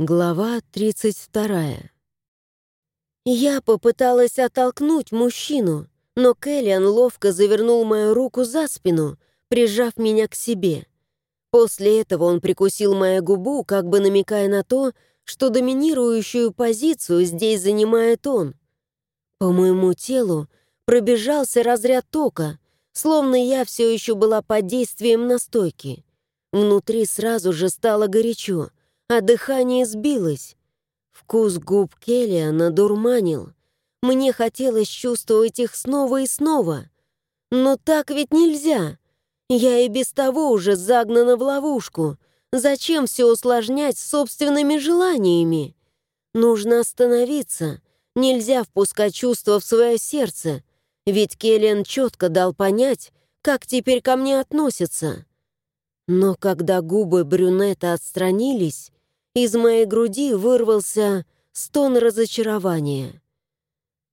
Глава 32. Я попыталась оттолкнуть мужчину, но Кэллиан ловко завернул мою руку за спину, прижав меня к себе. После этого он прикусил мою губу, как бы намекая на то, что доминирующую позицию здесь занимает он. По моему телу пробежался разряд тока, словно я все еще была под действием настойки. Внутри сразу же стало горячо — а дыхание сбилось. Вкус губ Келлиана дурманил. Мне хотелось чувствовать их снова и снова. Но так ведь нельзя. Я и без того уже загнана в ловушку. Зачем все усложнять собственными желаниями? Нужно остановиться. Нельзя впускать чувства в свое сердце. Ведь Келлиан четко дал понять, как теперь ко мне относятся. Но когда губы брюнета отстранились, из моей груди вырвался стон разочарования.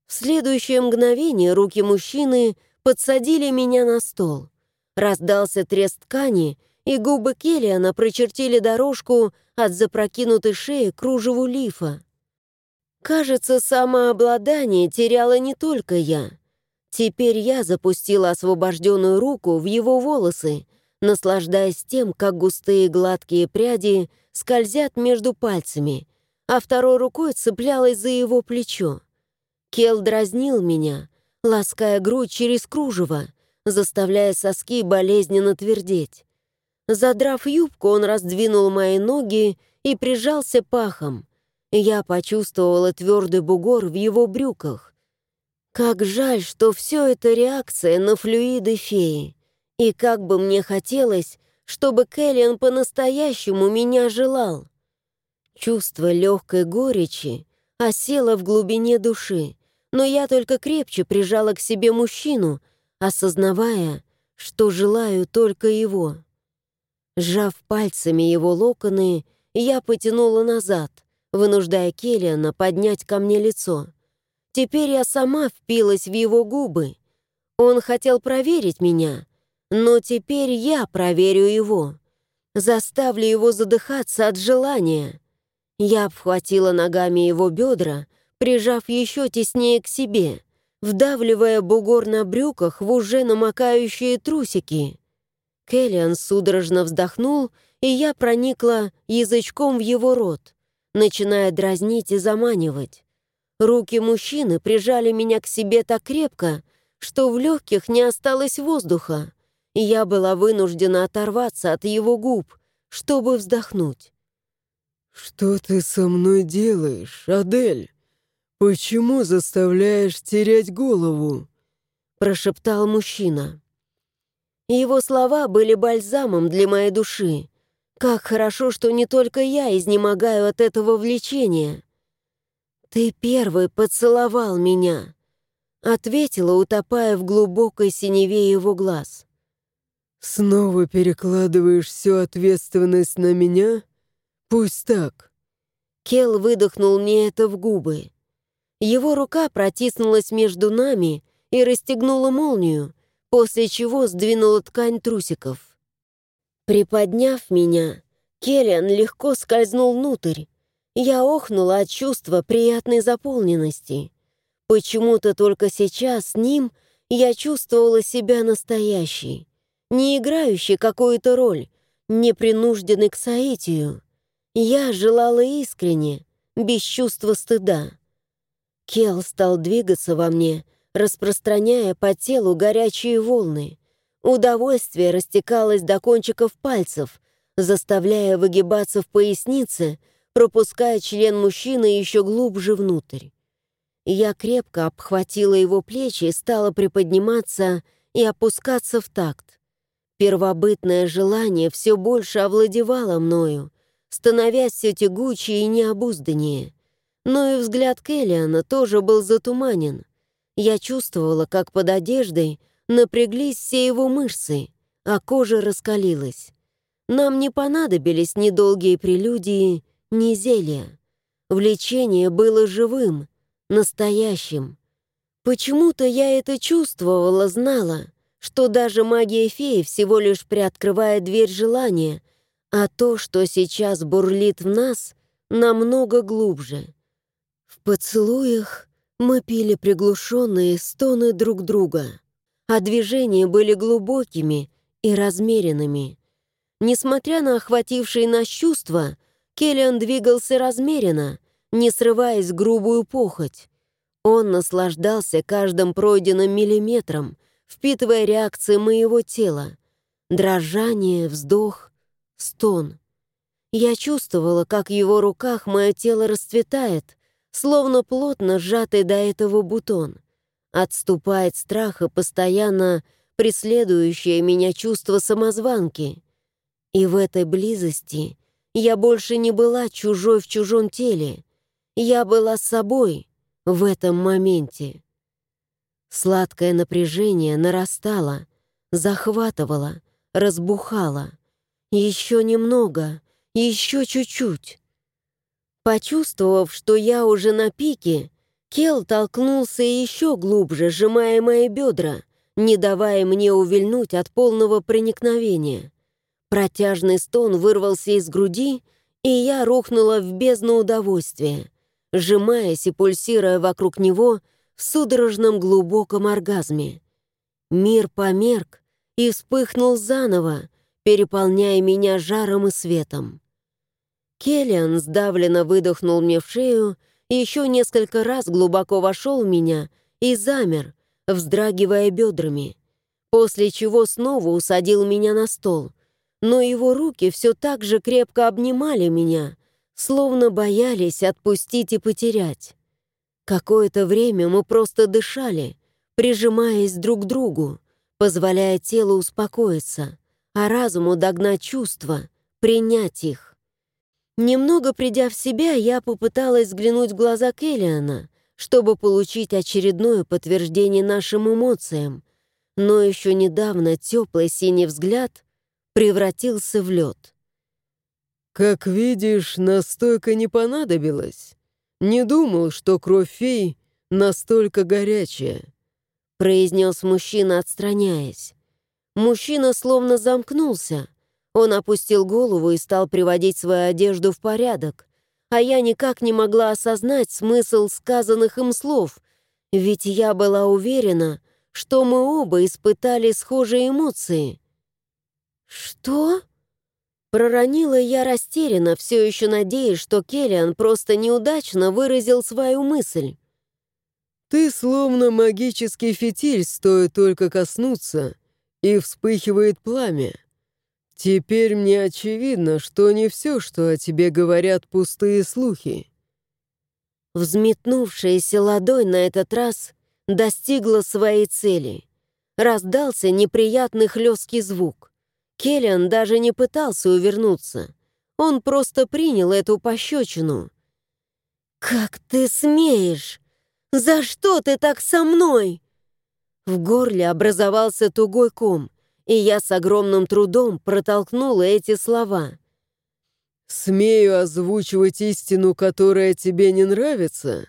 В следующее мгновение руки мужчины подсадили меня на стол. Раздался треск ткани, и губы Келлиана прочертили дорожку от запрокинутой шеи кружеву лифа. Кажется, самообладание теряла не только я. Теперь я запустила освобожденную руку в его волосы, наслаждаясь тем, как густые гладкие пряди — скользят между пальцами, а второй рукой цеплялась за его плечо. Кел дразнил меня, лаская грудь через кружево, заставляя соски болезненно твердеть. Задрав юбку, он раздвинул мои ноги и прижался пахом. Я почувствовала твердый бугор в его брюках. Как жаль, что все это реакция на флюиды феи. И как бы мне хотелось, чтобы Кэллиан по-настоящему меня желал. Чувство легкой горечи осело в глубине души, но я только крепче прижала к себе мужчину, осознавая, что желаю только его. Сжав пальцами его локоны, я потянула назад, вынуждая Келлиана поднять ко мне лицо. Теперь я сама впилась в его губы. Он хотел проверить меня — но теперь я проверю его. Заставлю его задыхаться от желания. Я обхватила ногами его бедра, прижав еще теснее к себе, вдавливая бугор на брюках в уже намокающие трусики. Келлиан судорожно вздохнул, и я проникла язычком в его рот, начиная дразнить и заманивать. Руки мужчины прижали меня к себе так крепко, что в легких не осталось воздуха я была вынуждена оторваться от его губ, чтобы вздохнуть. «Что ты со мной делаешь, Адель? Почему заставляешь терять голову?» прошептал мужчина. Его слова были бальзамом для моей души. Как хорошо, что не только я изнемогаю от этого влечения. «Ты первый поцеловал меня», — ответила, утопая в глубокой синеве его глаз. «Снова перекладываешь всю ответственность на меня? Пусть так». Кел выдохнул мне это в губы. Его рука протиснулась между нами и расстегнула молнию, после чего сдвинула ткань трусиков. Приподняв меня, Келлиан легко скользнул внутрь. Я охнула от чувства приятной заполненности. Почему-то только сейчас с ним я чувствовала себя настоящей не играющий какую-то роль, не принужденный к соитию. Я желала искренне, без чувства стыда. Кел стал двигаться во мне, распространяя по телу горячие волны. Удовольствие растекалось до кончиков пальцев, заставляя выгибаться в пояснице, пропуская член мужчины еще глубже внутрь. Я крепко обхватила его плечи и стала приподниматься и опускаться в такт. Первобытное желание все больше овладевало мною, становясь все тягучее и необузданнее. Но и взгляд Келлиана тоже был затуманен. Я чувствовала, как под одеждой напряглись все его мышцы, а кожа раскалилась. Нам не понадобились ни долгие прелюдии, ни зелья. Влечение было живым, настоящим. Почему-то я это чувствовала, знала — что даже магия феи всего лишь приоткрывает дверь желания, а то, что сейчас бурлит в нас, намного глубже. В поцелуях мы пили приглушенные стоны друг друга, а движения были глубокими и размеренными. Несмотря на охватившие нас чувства, Келлиан двигался размеренно, не срываясь грубую похоть. Он наслаждался каждым пройденным миллиметром, впитывая реакции моего тела. Дрожание, вздох, стон. Я чувствовала, как в его руках мое тело расцветает, словно плотно сжатый до этого бутон. Отступает страх и постоянно преследующее меня чувство самозванки. И в этой близости я больше не была чужой в чужом теле. Я была собой в этом моменте. Сладкое напряжение нарастало, захватывало, разбухало. Еще немного, еще чуть-чуть. Почувствовав, что я уже на пике, Кел толкнулся еще глубже, сжимая мои бедра, не давая мне увильнуть от полного проникновения. Протяжный стон вырвался из груди, и я рухнула в бездну удовольствия, сжимаясь и пульсируя вокруг него — в судорожном глубоком оргазме. Мир померк и вспыхнул заново, переполняя меня жаром и светом. Келлиан сдавленно выдохнул мне в шею, еще несколько раз глубоко вошел в меня и замер, вздрагивая бедрами, после чего снова усадил меня на стол, но его руки все так же крепко обнимали меня, словно боялись отпустить и потерять. Какое-то время мы просто дышали, прижимаясь друг к другу, позволяя телу успокоиться, а разуму догнать чувства, принять их. Немного придя в себя, я попыталась взглянуть в глаза Келлиана, чтобы получить очередное подтверждение нашим эмоциям, но еще недавно теплый синий взгляд превратился в лед. «Как видишь, настойка не понадобилась. Не думал, что кровь фей настолько горячая», — произнес мужчина, отстраняясь. Мужчина словно замкнулся. Он опустил голову и стал приводить свою одежду в порядок, а я никак не могла осознать смысл сказанных им слов, ведь я была уверена, что мы оба испытали схожие эмоции. «Что?» Проронила я растерянно, все еще надеясь, что Келлиан просто неудачно выразил свою мысль. «Ты словно магический фитиль, стоит только коснуться, и вспыхивает пламя. Теперь мне очевидно, что не все, что о тебе говорят, пустые слухи». Взметнувшаяся ладонь на этот раз достигла своей цели. Раздался неприятный хлесткий звук. Келлиан даже не пытался увернуться. Он просто принял эту пощечину. «Как ты смеешь? За что ты так со мной?» В горле образовался тугой ком, и я с огромным трудом протолкнула эти слова. «Смею озвучивать истину, которая тебе не нравится?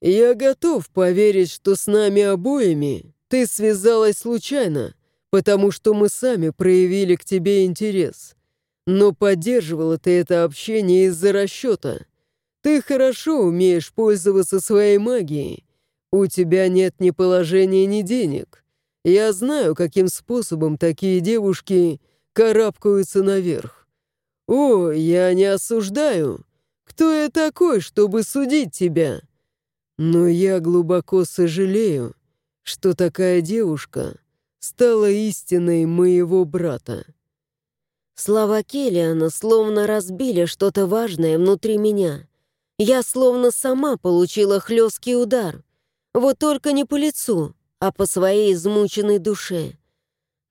Я готов поверить, что с нами обоими ты связалась случайно, потому что мы сами проявили к тебе интерес. Но поддерживала ты это общение из-за расчета. Ты хорошо умеешь пользоваться своей магией. У тебя нет ни положения, ни денег. Я знаю, каким способом такие девушки карабкаются наверх. О, я не осуждаю. Кто я такой, чтобы судить тебя? Но я глубоко сожалею, что такая девушка стала истиной моего брата. Слова Келлиана словно разбили что-то важное внутри меня. Я словно сама получила хлесткий удар. Вот только не по лицу, а по своей измученной душе.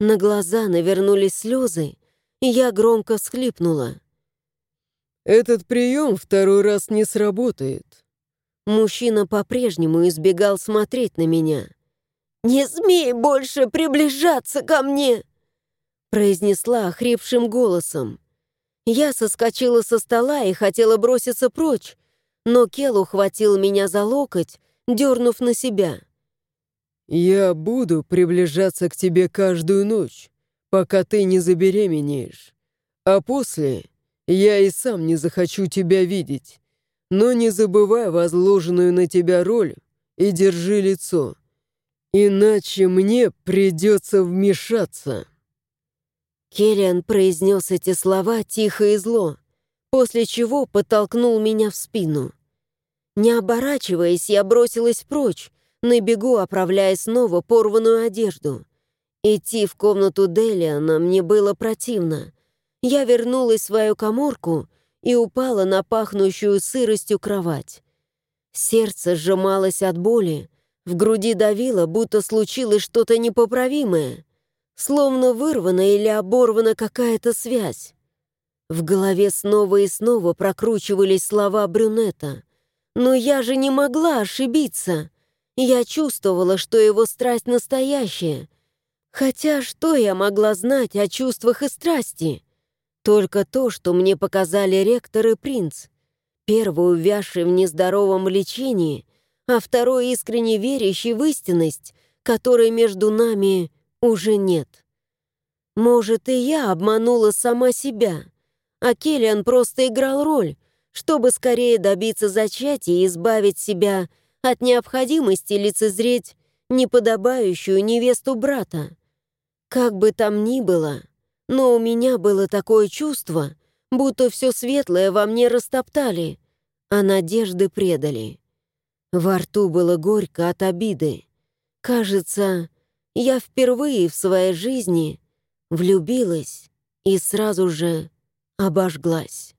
На глаза навернулись слезы, и я громко всхлипнула. «Этот прием второй раз не сработает». Мужчина по-прежнему избегал смотреть на меня. «Не смей больше приближаться ко мне!» произнесла охрипшим голосом. Я соскочила со стола и хотела броситься прочь, но Кел ухватил меня за локоть, дернув на себя. «Я буду приближаться к тебе каждую ночь, пока ты не забеременеешь, а после я и сам не захочу тебя видеть. Но не забывай возложенную на тебя роль и держи лицо. Иначе мне придется вмешаться». Келлиан произнес эти слова тихо и зло, после чего подтолкнул меня в спину. Не оборачиваясь, я бросилась прочь, на бегу оправляя снова порванную одежду. Идти в комнату Делиана мне было противно. Я вернулась в свою коморку и упала на пахнущую сыростью кровать. Сердце сжималось от боли, в груди давило, будто случилось что-то непоправимое, словно вырвана или оборвана какая-то связь. В голове снова и снова прокручивались слова брюнета. Но я же не могла ошибиться. Я чувствовала, что его страсть настоящая. Хотя что я могла знать о чувствах и страсти? Только то, что мне показали ректор и принц. Первый увязший в нездоровом лечении, а второй искренне верящий в истинность, которой между нами уже нет. Может, и я обманула сама себя, а Келлиан просто играл роль, чтобы скорее добиться зачатия и избавить себя от необходимости лицезреть неподобающую невесту брата. Как бы там ни было, но у меня было такое чувство, будто все светлое во мне растоптали, а надежды предали. Во рту было горько от обиды. Кажется, я впервые в своей жизни влюбилась и сразу же обожглась.